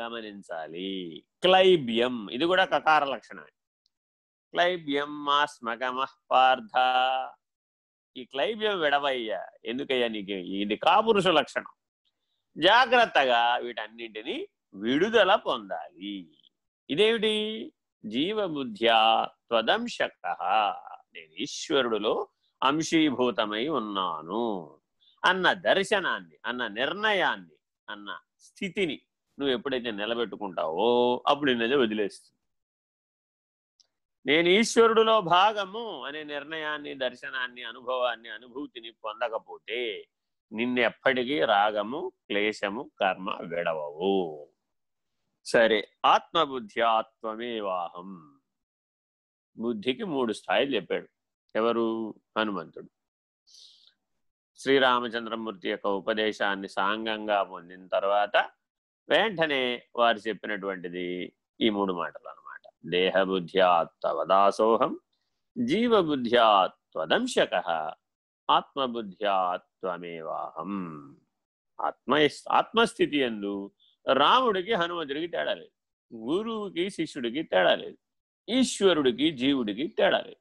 గమనించాలి. క్లైబ్యం. ఇది కూడా కకార లక్షణమే. క్లైబ్యం మా మాస్మగమః పార్థ. ఈ క్లైబ్యం విడవయ్యా. ఎందుకయ్యా నీకు? ఇది కాపురుష లక్షణం. జాగ్రత్తగా వీటన్నింటినీ విడుదల పొందాలి. ఇదేమిటి? జీవబుద్ధ్యా త్వదంశక. నేను ఈశ్వరుడులో అంశీభూతమై ఉన్నాను. అన్న దర్శనాన్ని అన్న నిర్ణయాన్ని అన్న స్థితిని నువ్వు ఎప్పుడైతే నిలబెట్టుకుంటావో అప్పుడు నిన్నది వదిలేస్తుంది. నేను ఈశ్వరుడులో భాగము అనే నిర్ణయాన్ని దర్శనాన్ని అనుభవాన్ని అనుభూతిని పొందకపోతే నిన్నెప్పటికీ రాగము క్లేశము కర్మ విడవవు. సరే ఆత్మబుద్ధి ఆత్మమేవాహం. బుద్ధికి మూడు స్థాయిలు చెప్పాడు. ఎవరు? హనుమంతుడు. శ్రీరామచంద్రమూర్తి యొక్క ఉపదేశాన్ని సాంగంగా పొందిన తర్వాత వెంటనే వారు చెప్పినటువంటిది ఈ మూడు మాటలు అనమాట దేహబుద్ధ్యాత్వదాసోహం జీవబుద్ధ్యాత్వదంశక ఆత్మబుద్ధ్యాత్వమేవాహం. ఆత్మ ఆత్మస్థితి ఎందు రాముడికి హనుమంతుడికి తేడా లేదు. గురువుకి శిష్యుడికి తేడా లేదు. ఈశ్వరుడికి జీవుడికి తేడా లేదు.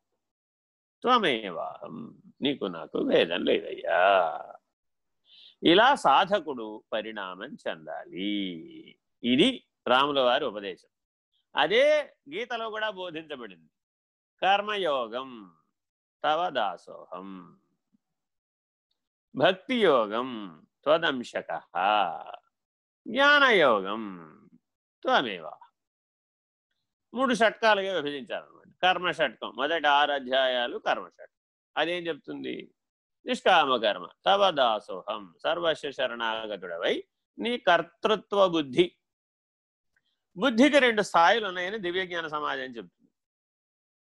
త్వమేవాహం. నీకు నాకు భేదం లేదయ్యా. ఇలా సాధకుడు పరిణామం చెందాలి. ఇది రాముల వారి ఉపదేశం. అదే గీతలో కూడా బోధించబడింది. కర్మయోగం తవ దాసోహం. భక్తి యోగం త్వదంశక. జ్ఞానయోగం త్వమేవా. మూడు షట్కాలుగా విభజించాలన్నమాట కర్మ షట్కం మొదటి ఆరు అధ్యాయాలు కర్మ షట్కం అదేం చెప్తుంది? నిష్కామకర్మ. తవ దాసోహం. సర్వస్వ శరణాగతుడవై నీ కర్తృత్వ బుద్ధి. బుద్ధికి రెండు స్థాయిలు ఉన్నాయని దివ్యజ్ఞాన సమాజం చెప్తుంది.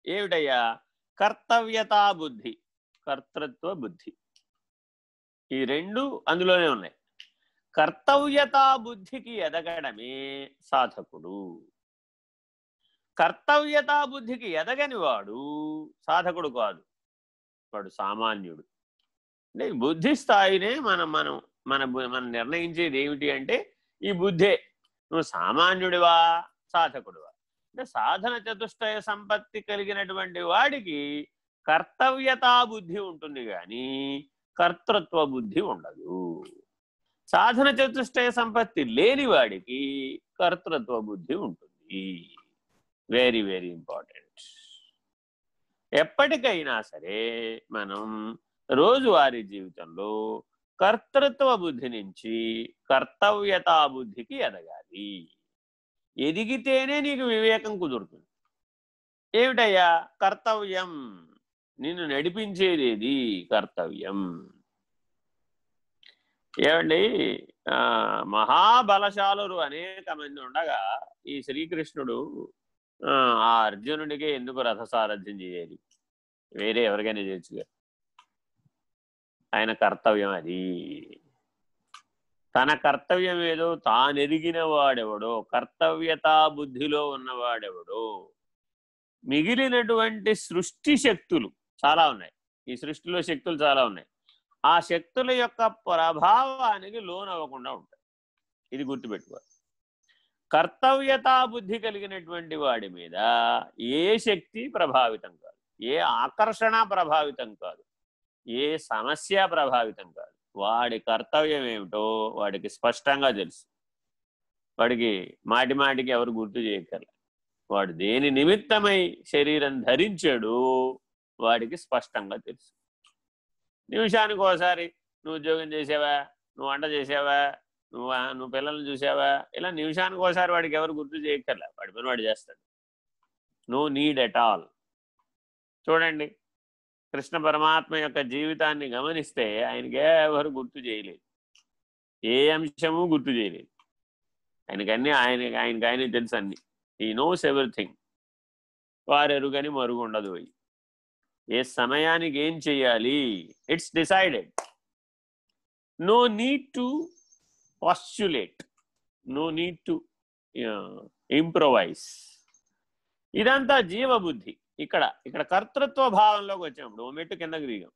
ఏమిటయ్యా? కర్తవ్యతా బుద్ధి. కర్తృత్వ బుద్ధి. ఈ రెండు అందులోనే ఉన్నాయి. కర్తవ్యతా బుద్ధికి ఎదగడమే సాధకుడు. కర్తవ్యతా బుద్ధికి ఎదగని వాడు సాధకుడు కాదు. వాడు సామాన్యుడు. అంటే బుద్ధి స్థాయినే మనం మనం మన మనం నిర్ణయించేది ఏమిటి అంటే ఈ బుద్ధే. నువ్వు సామాన్యుడివా సాధకుడివా? అంటే సాధన చతుష్టయ సంపత్తి కలిగినటువంటి వాడికి కర్తవ్యతా బుద్ధి ఉంటుంది కానీ కర్తృత్వ బుద్ధి ఉండదు. సాధన చతుష్టయ సంపత్తి లేని వాడికి కర్తృత్వ బుద్ధి ఉంటుంది. వెరీ వెరీ ఇంపార్టెంట్ ఎప్పటికైనా సరే మనం రోజువారీ జీవితంలో కర్తృత్వ బుద్ధి నుంచి కర్తవ్యతా బుద్ధికి ఎదగాలి. ఎదిగితేనే నీకు వివేకం కుదురుతుంది. ఏమిటయ్యా? కర్తవ్యం. నిన్ను నడిపించేది కర్తవ్యం. ఏమండి? మహాబలశాలురు అనేక మంది ఉండగా ఈ శ్రీకృష్ణుడు ఆ అర్జునుడికి ఎందుకు రథసారథ్యం చేయాలి? వేరే ఎవరికైనా చేయొచ్చుగా. ఆయన కర్తవ్యం అది. తన కర్తవ్యం ఏదో తానెరిగిన వాడెవడో కర్తవ్యతా బుద్ధిలో ఉన్నవాడెవడో. మిగిలినటువంటి సృష్టి శక్తులు చాలా ఉన్నాయి. ఈ సృష్టిలో శక్తులు చాలా ఉన్నాయి. ఆ శక్తుల యొక్క ప్రభావానికి లోనవ్వకుండా ఉంటాయి. ఇది గుర్తుపెట్టుకోవాలి కర్తవ్యతా బుద్ధి కలిగినటువంటి వాడి మీద ఏ శక్తి ప్రభావితం కాదు. ఏ ఆకర్షణ ప్రభావితం కాదు. ఏ సమస్య ప్రభావితం కాదు. వాడి కర్తవ్యం ఏమిటో వాడికి స్పష్టంగా తెలుసు. వాడికి మాటి మాటికి ఎవరు గుర్తు చేయగల వాడు దేని నిమిత్తమై శరీరం ధరించాడు వాడికి స్పష్టంగా తెలుసు. నిమిషానికి ఒకసారి నువ్వు ఉద్యోగం చేసావా? నువ్వు వంట చేసావా? నువ్వు నువ్వు పిల్లల్ని చూసావా? ఇలా నిమిషానికి ఒకసారి వాడికి ఎవరు గుర్తు చేయక్కర్లే. వాడి పని వాడు చేస్తాడు. No need at all. చూడండి. కృష్ణ పరమాత్మ యొక్క జీవితాన్ని గమనిస్తే ఆయనకి ఎవరు గుర్తు చేయలేదు. ఏ అంశము గుర్తు చేయలేదు. ఆయనకన్నీ ఆయన ఆయనకి ఆయనే తెలుసు అన్ని. ఈ నోస్ ఎవ్రీథింగ్ వారెరుగని మరుగు ఉండదు ఏ సమయానికి ఏం చేయాలి? It's decided no need to postulate no need to improvise ఇదంతా జీవబుద్ధి. ఇక్కడ ఇక్కడ కర్తృత్వ భావంలోకి వచ్చినప్పుడు ఓ మెట్టు కిందకి దిగాం.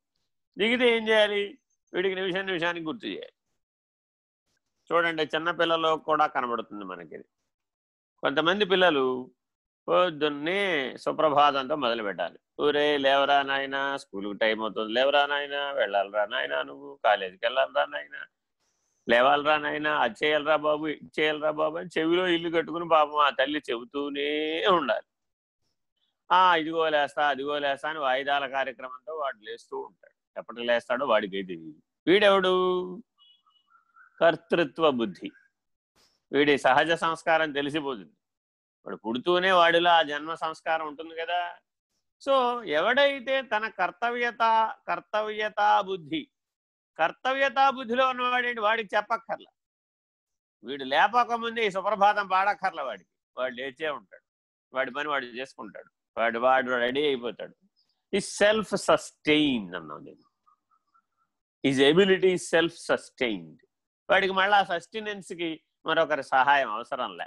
దిగితే ఏం చేయాలి? వీడికి నిమిషం నిమిషానికి గుర్తు చేయాలి. చూడండి చిన్నపిల్లలు కూడా కనబడుతుంది మనకి కొంతమంది పిల్లలు పొద్దున్నే సుప్రభాతంతో మొదలు పెట్టాలి ఊరే లేవరా నాయన స్కూల్కి టైం అవుతుంది. లేవరా నాయన వెళ్ళాలిరా నాయన నువ్వు? కాలేజీకి వెళ్ళాలిరా నాయన? లేవాలరా నాయన? అది చేయాలరా బాబు ఇది చేయాలరా బాబు అని చెవిలో ఇల్లు కట్టుకుని పాపం ఆ తల్లి చెబుతూనే ఉండాలి. ఆ ఇదిగో లేస్తా అదిగో లేస్తా అని వాయిదాల కార్యక్రమంతో వాడు లేస్తూ ఉంటాడు. ఎప్పటికి లేస్తాడో వాడికి తెలియదు వీడెవడు? కర్తృత్వ బుద్ధి. వీడి సహజ సంస్కారం తెలిసిపోతుంది. వాడు పుడుతూనే వాడిలో ఆ జన్మ సంస్కారం ఉంటుంది కదా. సో ఎవడైతే తన కర్తవ్యత కర్తవ్యతా బుద్ధి కర్తవ్యతా బుద్ధిలో ఉన్నవాడేంటి వాడికి చెప్పక్కర్లా. వీడు లేపకముందే ఈ సుప్రభాతం పాడక్కర్ల వాడికి. వాడు లేచే ఉంటాడు. వాడి పని వాడు చేసుకుంటాడు. వాడు వాడు రెడీ అయిపోతాడు. ఈ సెల్ఫ్ సస్టెయిన్ అన్నాను నేను. ఈజ్ ఎబిలిటీ సెల్ఫ్ సస్టైన్డ్ వాడికి మళ్ళీ ఆ సస్టెనెన్స్కి మరొకరి సహాయం అవసరం లే.